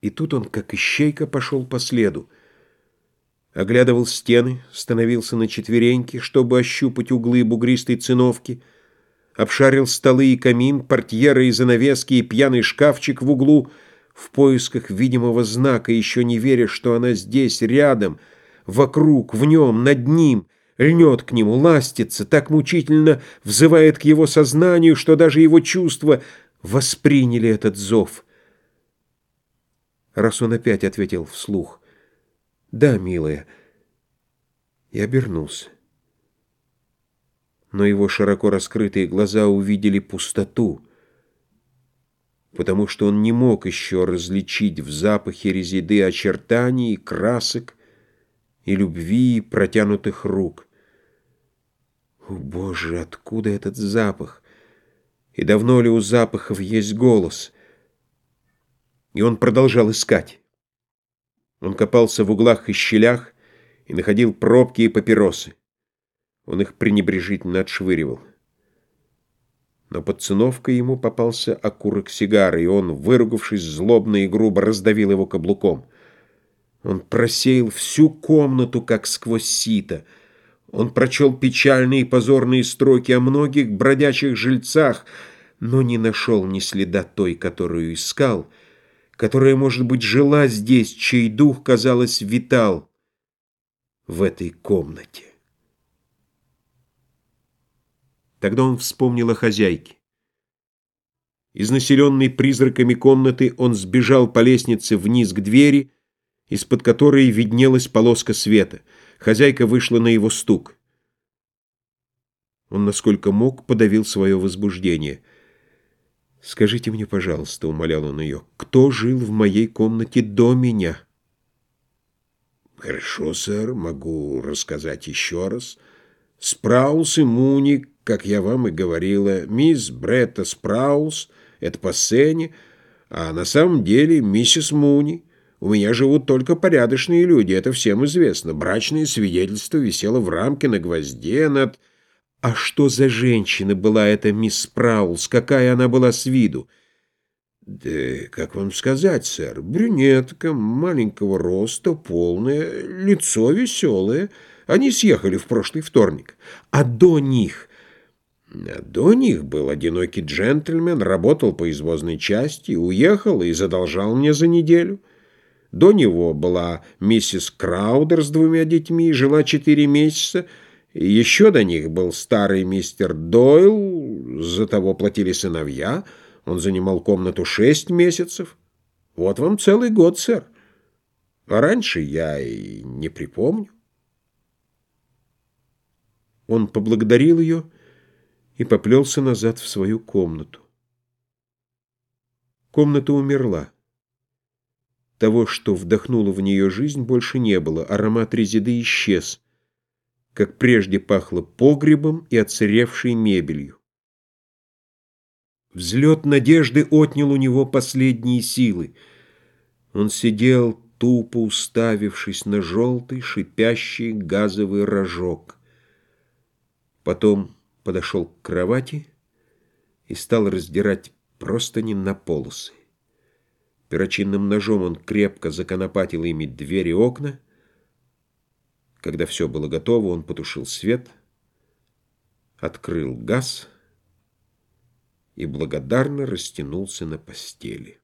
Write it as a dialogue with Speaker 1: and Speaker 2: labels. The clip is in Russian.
Speaker 1: И тут он, как ищейка, пошел по следу. Оглядывал стены, становился на четвереньки, чтобы ощупать углы бугристой циновки, обшарил столы и камин, портьеры и занавески и пьяный шкафчик в углу. В поисках видимого знака, еще не веря, что она здесь, рядом, вокруг, в нем, над ним, льнет к нему, ластится, так мучительно взывает к его сознанию, что даже его чувства восприняли этот зов — раз он опять ответил вслух. «Да, милая». И обернулся. Но его широко раскрытые глаза увидели пустоту, потому что он не мог еще различить в запахе резиды очертаний, красок и любви, протянутых рук. О, Боже, откуда этот запах? И давно ли у запахов есть голос — и он продолжал искать. Он копался в углах и щелях и находил пробки и папиросы. Он их пренебрежительно отшвыривал. Но под циновкой ему попался окурок сигары, и он, выругавшись злобно и грубо, раздавил его каблуком. Он просеял всю комнату, как сквозь сито. Он прочел печальные и позорные строки о многих бродячих жильцах, но не нашел ни следа той, которую искал — которая, может быть, жила здесь, чей дух, казалось, витал в этой комнате. Тогда он вспомнил о хозяйке. Из населенной призраками комнаты он сбежал по лестнице вниз к двери, из-под которой виднелась полоска света. Хозяйка вышла на его стук. Он, насколько мог, подавил свое возбуждение — «Скажите мне, пожалуйста», — умолял он ее, — «кто жил в моей комнате до меня?»
Speaker 2: «Хорошо, сэр, могу рассказать еще раз. Спраус и Муни, как я вам и говорила, мисс Бретта Спраус, это по сцене, а на самом деле миссис Муни. У меня живут только порядочные люди, это всем известно. Брачное свидетельство висело в рамке на гвозде над...»
Speaker 1: А что за женщина была эта мисс Праулс? Какая она была с виду?
Speaker 2: Да, как вам сказать, сэр, брюнетка, маленького роста, полная, лицо веселое. Они съехали в прошлый вторник.
Speaker 1: А до них...
Speaker 2: А до них был одинокий джентльмен, работал по извозной части, уехал и задолжал мне за неделю. До него была миссис Краудер с двумя детьми, жила четыре месяца, еще до них был старый мистер Дойл, за того платили сыновья, он занимал комнату шесть месяцев. Вот вам целый год, сэр. А раньше я и не припомню.
Speaker 1: Он поблагодарил ее и поплелся назад в свою комнату. Комната умерла. Того, что вдохнуло в нее жизнь, больше не было. Аромат резиды исчез как прежде пахло погребом и отсыревшей мебелью. Взлет надежды отнял у него последние силы. Он сидел, тупо уставившись на желтый шипящий газовый рожок. Потом подошел к кровати и стал раздирать простыни на полосы. Перочинным ножом он крепко законопатил ими двери и окна, когда все было готово, он потушил свет, открыл газ и благодарно растянулся на постели.